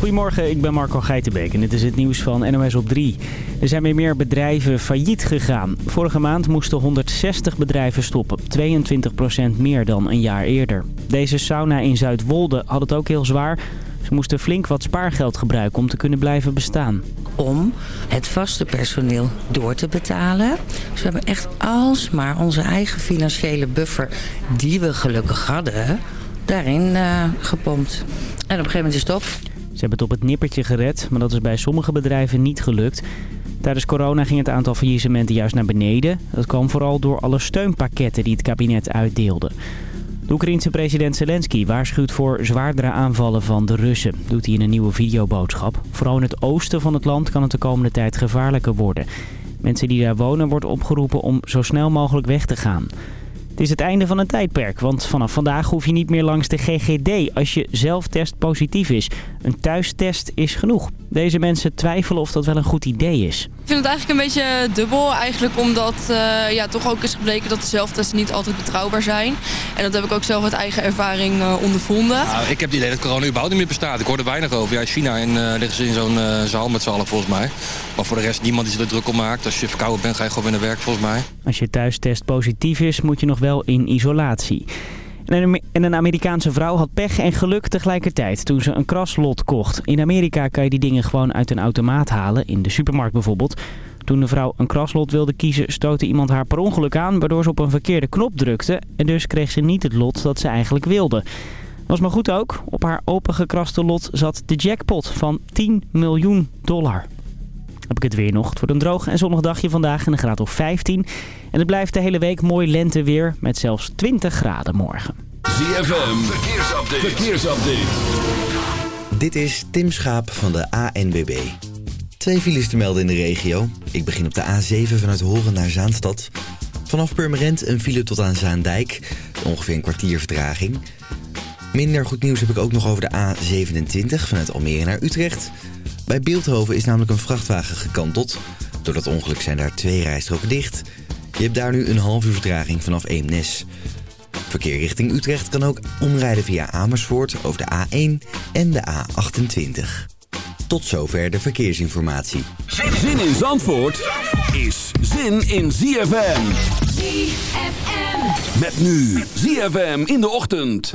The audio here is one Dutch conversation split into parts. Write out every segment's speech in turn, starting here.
Goedemorgen, ik ben Marco Geitenbeek en dit is het nieuws van NOS op 3. Er zijn weer meer bedrijven failliet gegaan. Vorige maand moesten 160 bedrijven stoppen, 22% meer dan een jaar eerder. Deze sauna in Zuidwolde had het ook heel zwaar. Ze moesten flink wat spaargeld gebruiken om te kunnen blijven bestaan. Om het vaste personeel door te betalen. Dus we hebben echt alsmaar onze eigen financiële buffer, die we gelukkig hadden, daarin uh, gepompt. En op een gegeven moment is het op. Ze hebben het op het nippertje gered, maar dat is bij sommige bedrijven niet gelukt. Tijdens corona ging het aantal faillissementen juist naar beneden. Dat kwam vooral door alle steunpakketten die het kabinet uitdeelde. De Oekraïense president Zelensky waarschuwt voor zwaardere aanvallen van de Russen, doet hij in een nieuwe videoboodschap. Vooral in het oosten van het land kan het de komende tijd gevaarlijker worden. Mensen die daar wonen wordt opgeroepen om zo snel mogelijk weg te gaan. Het is het einde van een tijdperk, want vanaf vandaag hoef je niet meer langs de GGD als je zelftest positief is. Een thuistest is genoeg. Deze mensen twijfelen of dat wel een goed idee is. Ik vind het eigenlijk een beetje dubbel. Eigenlijk omdat uh, ja, toch ook is gebleken dat de zelftesten niet altijd betrouwbaar zijn. En dat heb ik ook zelf uit eigen ervaring uh, ondervonden. Nou, ik heb het idee dat corona überhaupt niet meer bestaat. Ik hoor er weinig over. Ja, in China en, uh, liggen ze in zo'n zaal met z'n allen volgens mij. Maar voor de rest niemand die zich er druk om maakt. Als je verkouden bent ga je gewoon weer naar werk volgens mij. Als je thuistest positief is moet je nog wel in isolatie. En een Amerikaanse vrouw had pech en geluk tegelijkertijd toen ze een kraslot kocht. In Amerika kan je die dingen gewoon uit een automaat halen, in de supermarkt bijvoorbeeld. Toen de vrouw een kraslot wilde kiezen, stootte iemand haar per ongeluk aan... waardoor ze op een verkeerde knop drukte. En dus kreeg ze niet het lot dat ze eigenlijk wilde. Was maar goed ook. Op haar opengekraste lot zat de jackpot van 10 miljoen dollar. Heb ik het weer nog. Het wordt een droog en zonnig dagje vandaag en een graad of 15. En het blijft de hele week mooi lenteweer met zelfs 20 graden morgen. ZFM, verkeersupdate. verkeersupdate. Dit is Tim Schaap van de ANWB. Twee files te melden in de regio. Ik begin op de A7 vanuit Horen naar Zaanstad. Vanaf Purmerend een file tot aan Zaandijk. Ongeveer een kwartier vertraging. Minder goed nieuws heb ik ook nog over de A27 vanuit Almere naar Utrecht. Bij Beeldhoven is namelijk een vrachtwagen gekanteld. Door dat ongeluk zijn daar twee rijstroken dicht. Je hebt daar nu een half uur vertraging vanaf Eemnes. Verkeer richting Utrecht kan ook omrijden via Amersfoort over de A1 en de A28. Tot zover de verkeersinformatie. Zin in Zandvoort is zin in ZFM. ZFM. Met nu ZFM in de ochtend.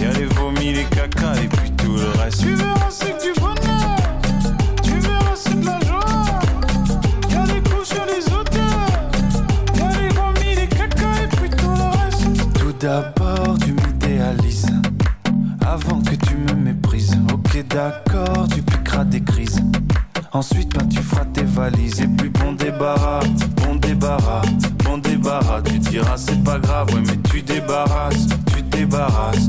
Y'a les vomis, les caca et puis tout le reste. Tu verras, c'est que du bonheur. Tu verras, c'est de la joie. Y'a les couches et les odeurs. Y'a les vomis, les caca et puis tout le reste. Tout d'abord, tu m'idéalises. Avant que tu me méprises. Ok, d'accord, tu piqueras des crises. Ensuite, ben, tu feras tes valises. Et puis, bon débarras, bon débarras, bon débarras. Tu diras, c'est pas grave, ouais, mais tu débarrasses, tu débarrasses,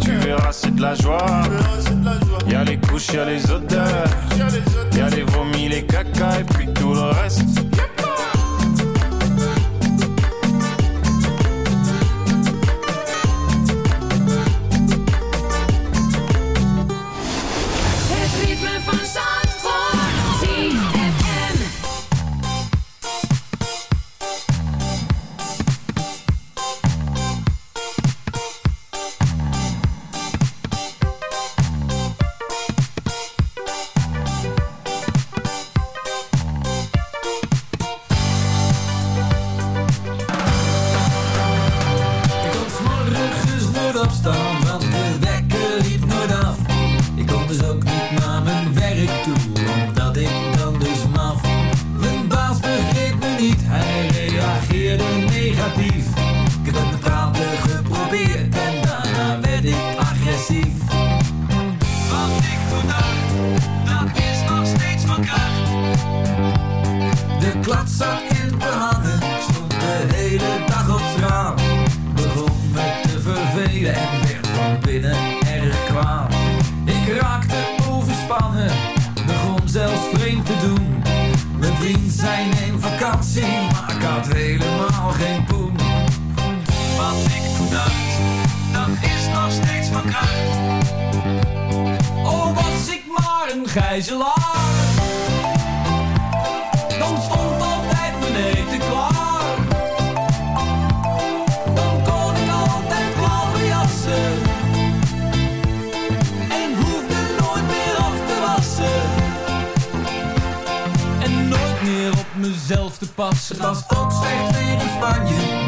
Tu verras, c'est de la joie. Y'a les couches, y'a les odeurs. Y'a les vomis, les caca et puis tout le reste. Mezelf te passen. Het was ook slecht weer in Spanje,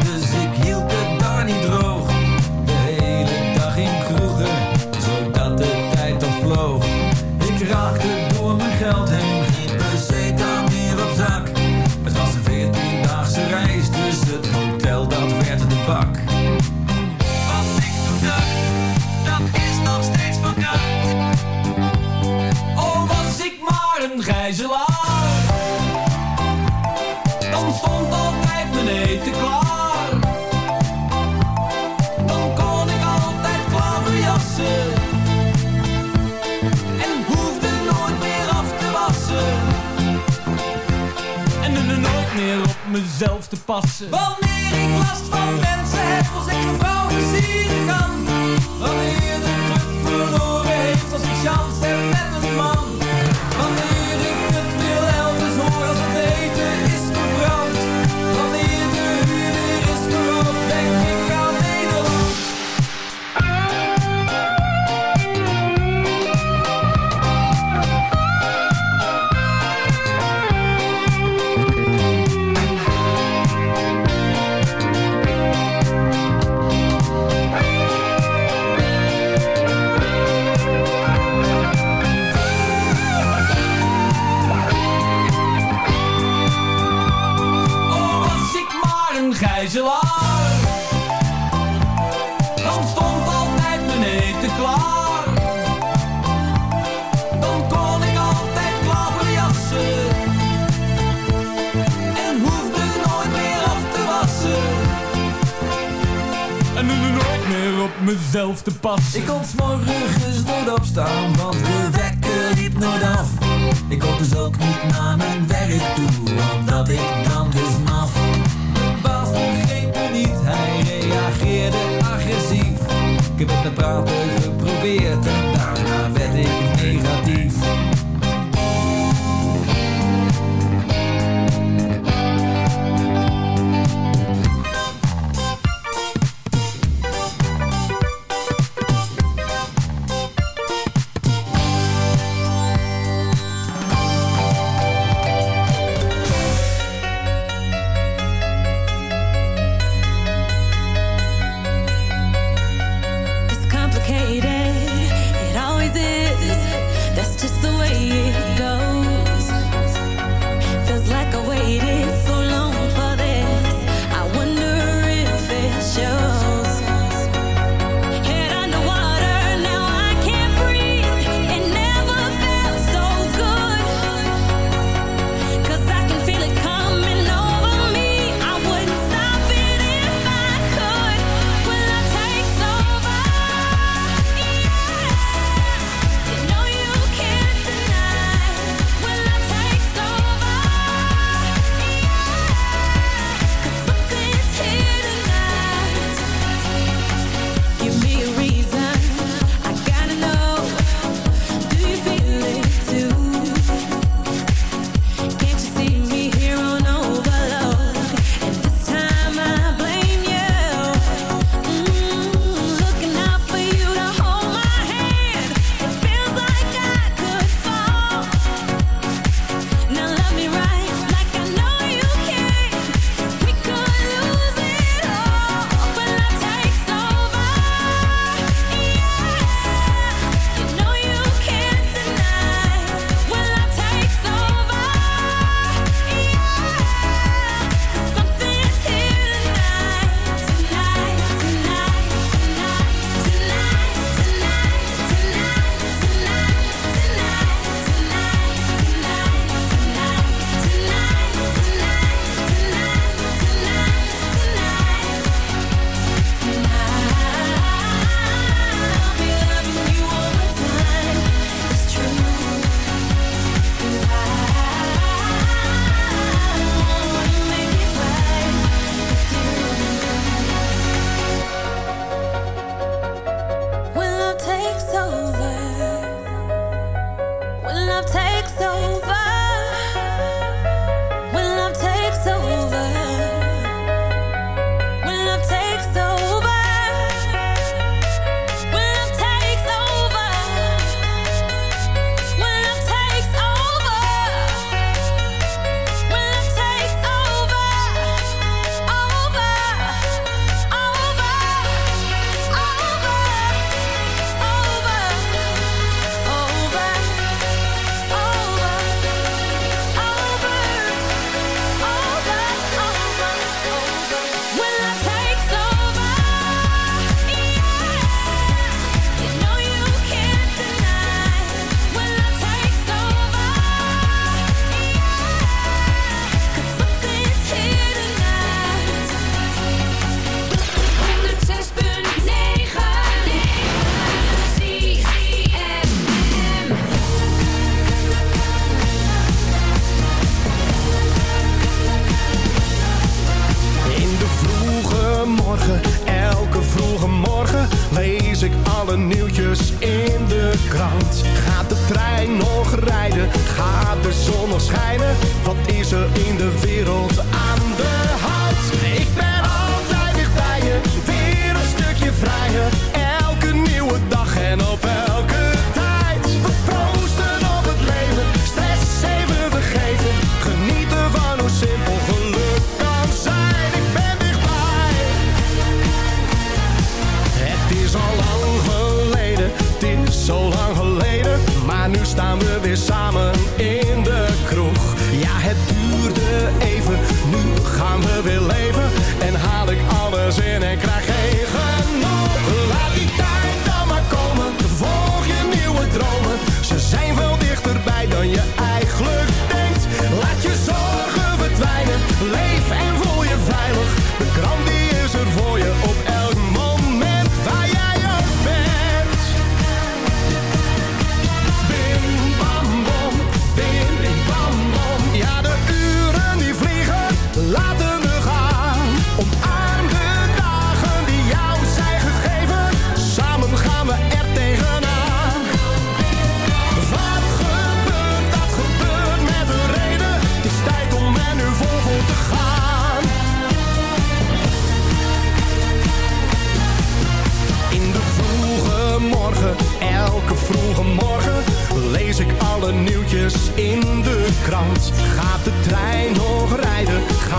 passen. Wanneer ik last van mensen heb, als ik een vrouw versieren kan. Wanneer de club verloren heeft, als ik chance heb met een man. Mezelf te. Ik kon 's morgens nooit opstaan, want de wekker liep nooit af. Ik kon dus ook niet naar mijn werk toe, omdat ik dan dus maf. Mijn baas begreep me niet, hij reageerde agressief. Ik heb het met praten geprobeerd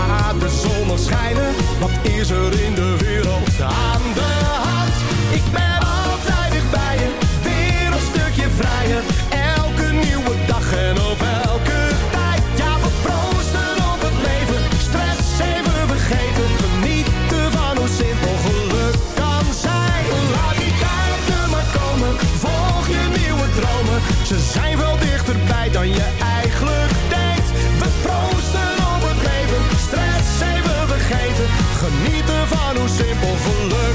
Laat de zon nog schijnen, wat is er in de Genieten van hoe simpel geluk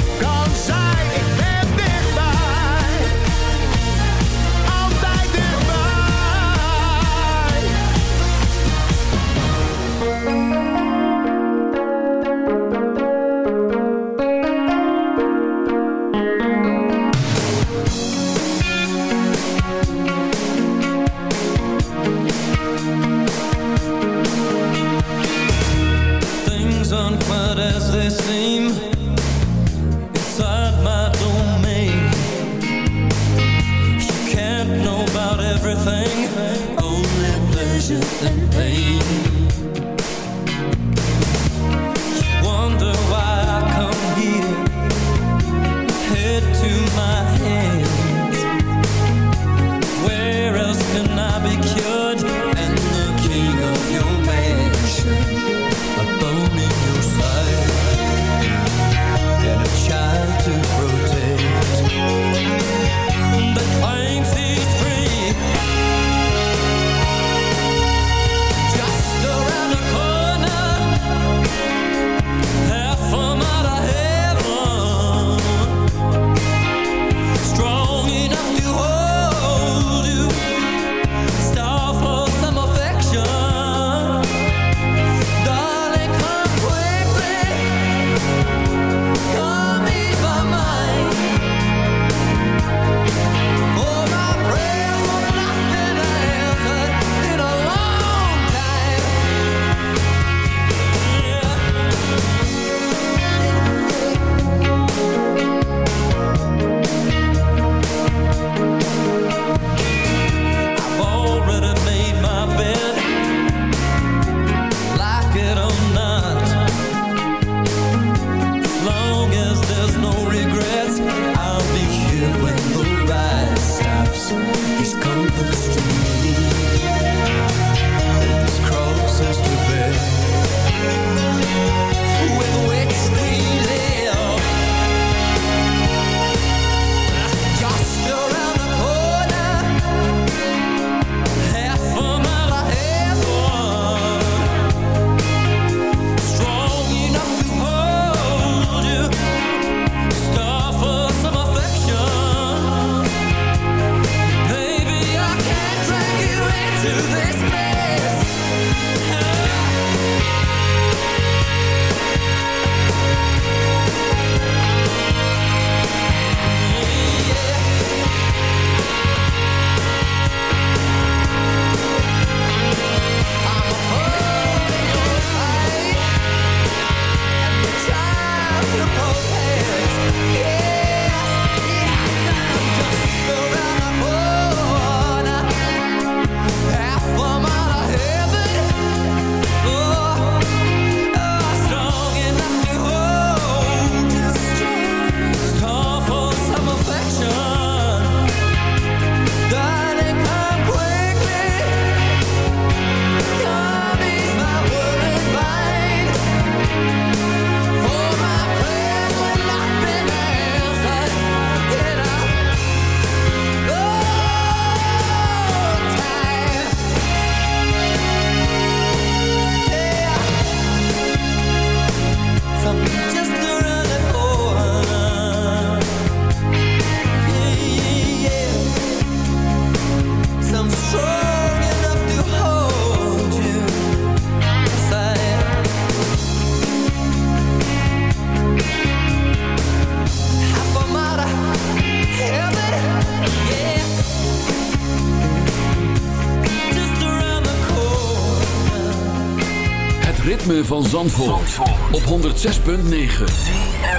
op 106.9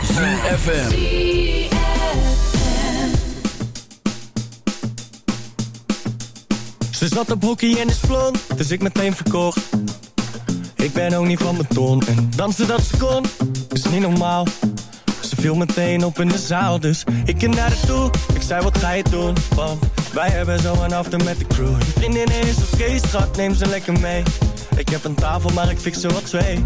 ZFM Ze zat op hockey en is blond, dus ik meteen verkocht. Ik ben ook niet van beton en dansen dat ze kon, is niet normaal. Ze viel meteen op in de zaal, dus ik ging naar haar toe. Ik zei, wat ga je doen? Want wij hebben zo een after met de crew. Je vriendin is oké, schat, neem ze lekker mee. Ik heb een tafel, maar ik fix er wat twee.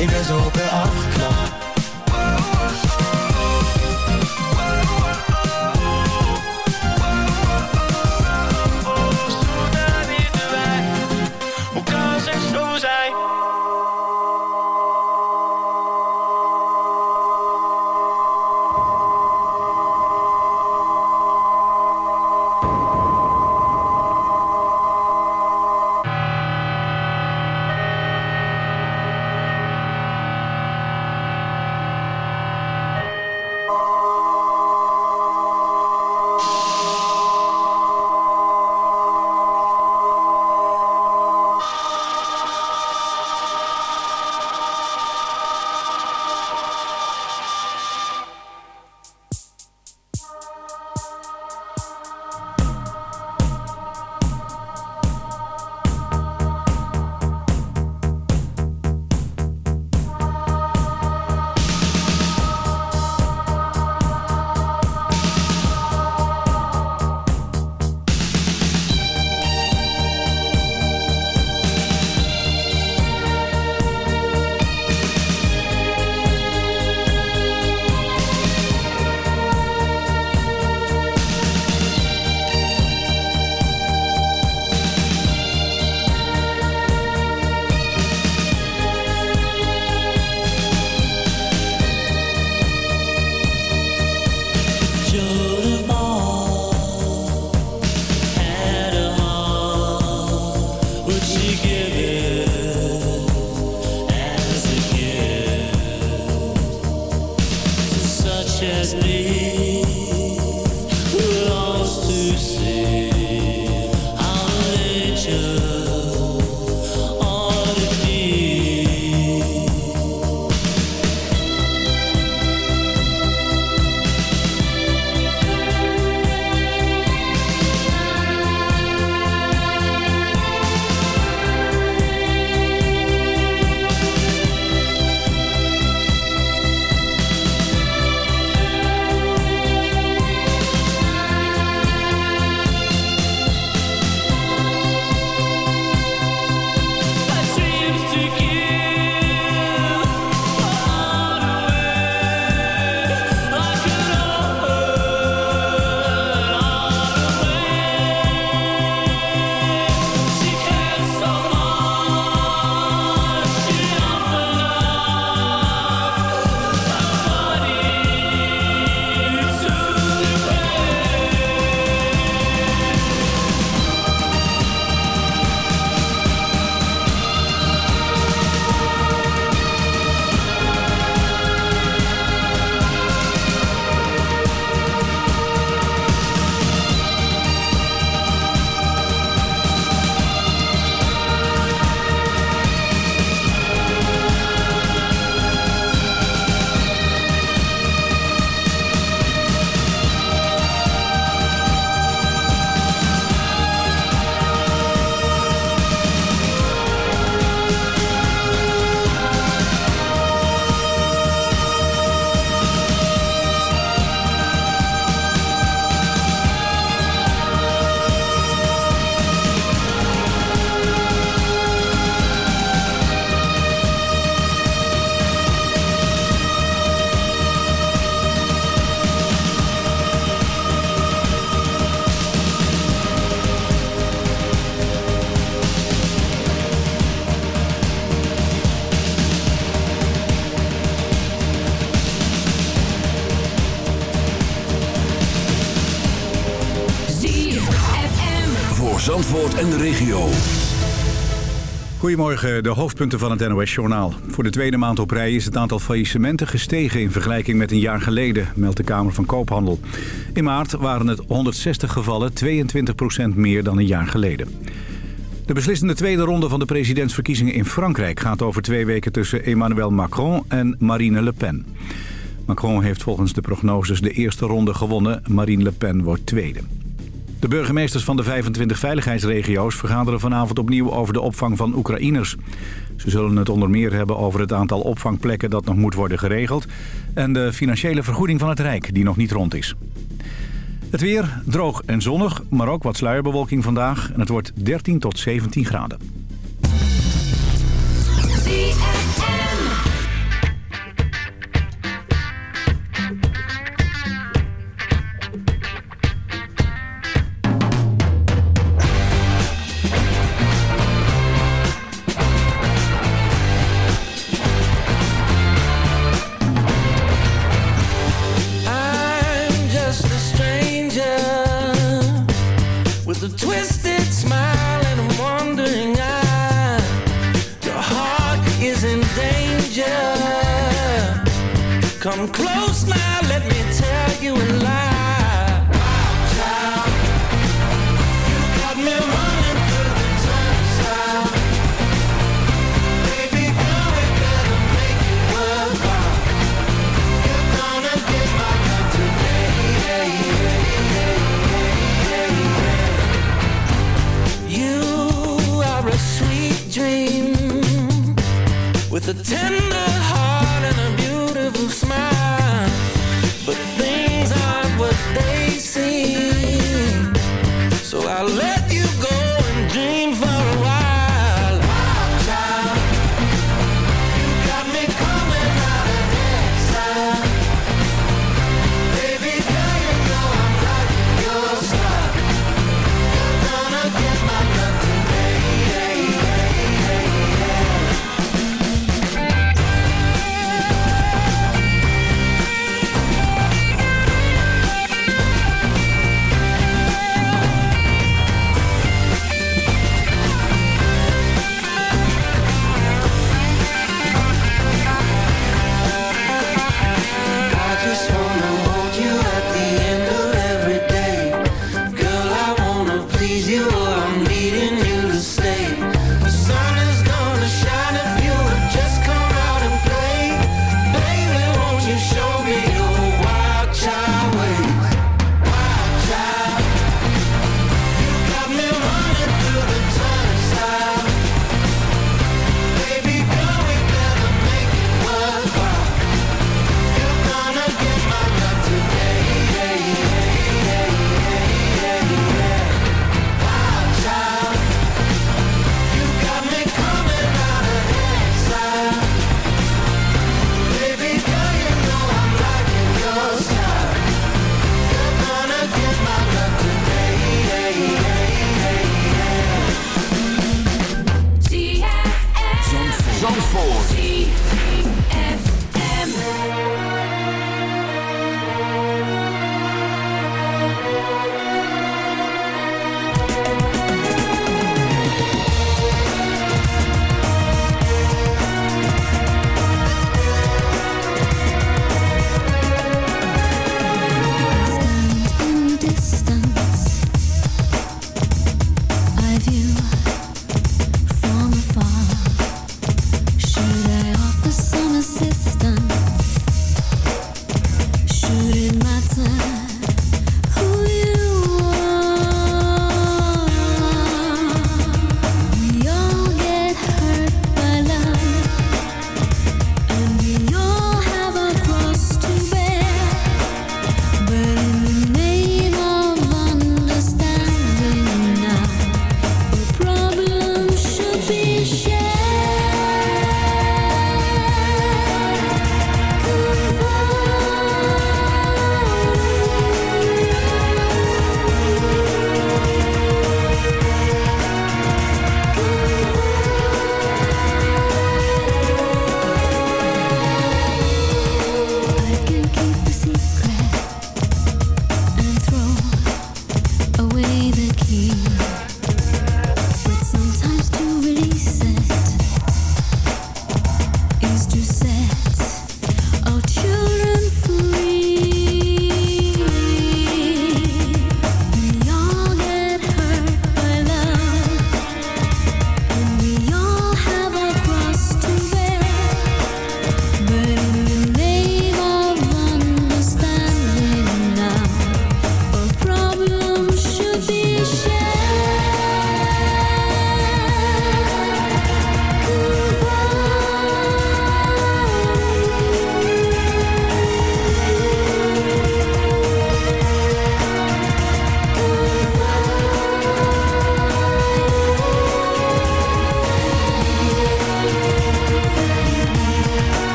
ik ben zo op haar afgeknapt En de regio. Goedemorgen, de hoofdpunten van het NOS-journaal. Voor de tweede maand op rij is het aantal faillissementen gestegen... in vergelijking met een jaar geleden, meldt de Kamer van Koophandel. In maart waren het 160 gevallen, 22% meer dan een jaar geleden. De beslissende tweede ronde van de presidentsverkiezingen in Frankrijk... gaat over twee weken tussen Emmanuel Macron en Marine Le Pen. Macron heeft volgens de prognoses de eerste ronde gewonnen. Marine Le Pen wordt tweede. De burgemeesters van de 25 veiligheidsregio's vergaderen vanavond opnieuw over de opvang van Oekraïners. Ze zullen het onder meer hebben over het aantal opvangplekken dat nog moet worden geregeld... en de financiële vergoeding van het Rijk die nog niet rond is. Het weer droog en zonnig, maar ook wat sluierbewolking vandaag. En het wordt 13 tot 17 graden. Come close now, let me tell you a lie. Child, you got me running through the. Baby. You're gonna get my. You are a sweet dream with a tender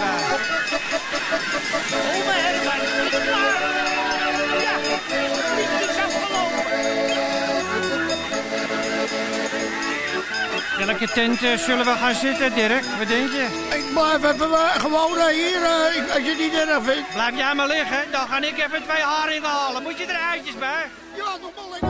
Herman. Ome Herman is klaar. Ja, het is afgelopen. Welke tent eh, zullen we gaan zitten, Dirk? Wat denk je? Ik blijf even eh, gewoon eh, hier, als je het niet erg vindt. Blijf jij maar liggen, dan ga ik even twee haringen halen. Moet je er eitjes bij? Ja, nog maar lekker.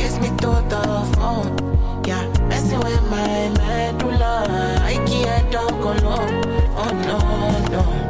kiss me through the phone. Yeah, messing with my medulla. I can't talk alone. Oh no, no.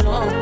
alone.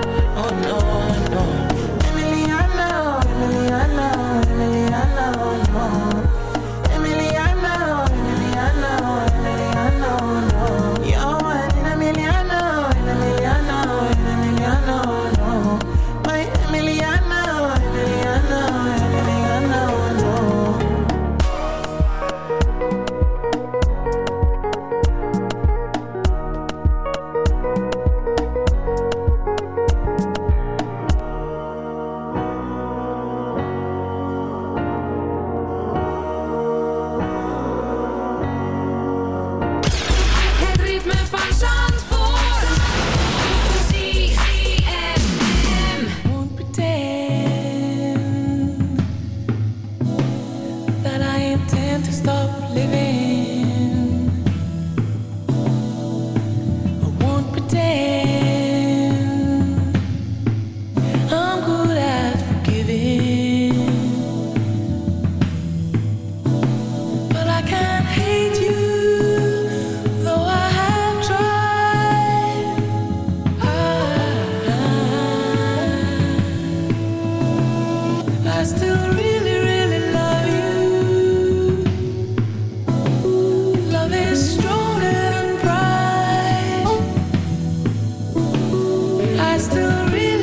really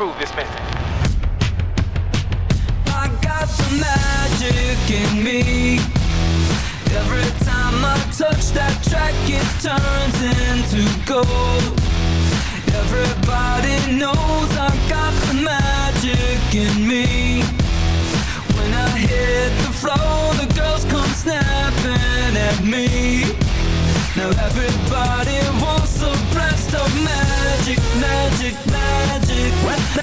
approve this message. I got the magic in me. Every time I touch that track, it turns into gold. Everybody knows I got the magic in me. When I hit the floor, the girls come snapping at me. Now everybody wants a blast of magic, magic,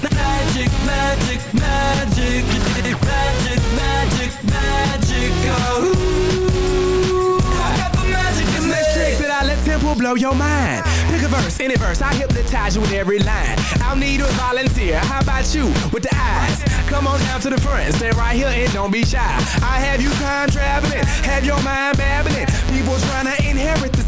magic, magic, magic, magic, magic, magic. Oh, I got the magic in Next trick that I let tempo blow your mind. Pick a verse, any verse, I hypnotize you with every line. I'll need a volunteer. How about you with the eyes? Come on down to the front, stay right here and don't be shy. I have you time traveling, have your mind babbling. People trying to inherit the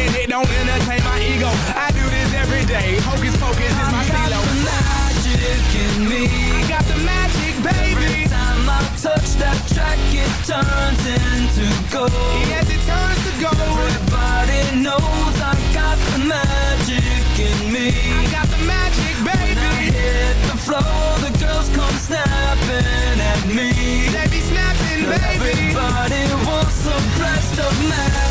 don't entertain my ego. I do this every day. Hocus pocus is my stilo. magic in me. I got the magic, baby. Every time I touch that track, it turns into gold. Yes, it turns to gold. Everybody knows I got the magic in me. I got the magic, When I hit the floor, the girls come snapping at me. They be snapping, baby. Everybody wants a blast of magic,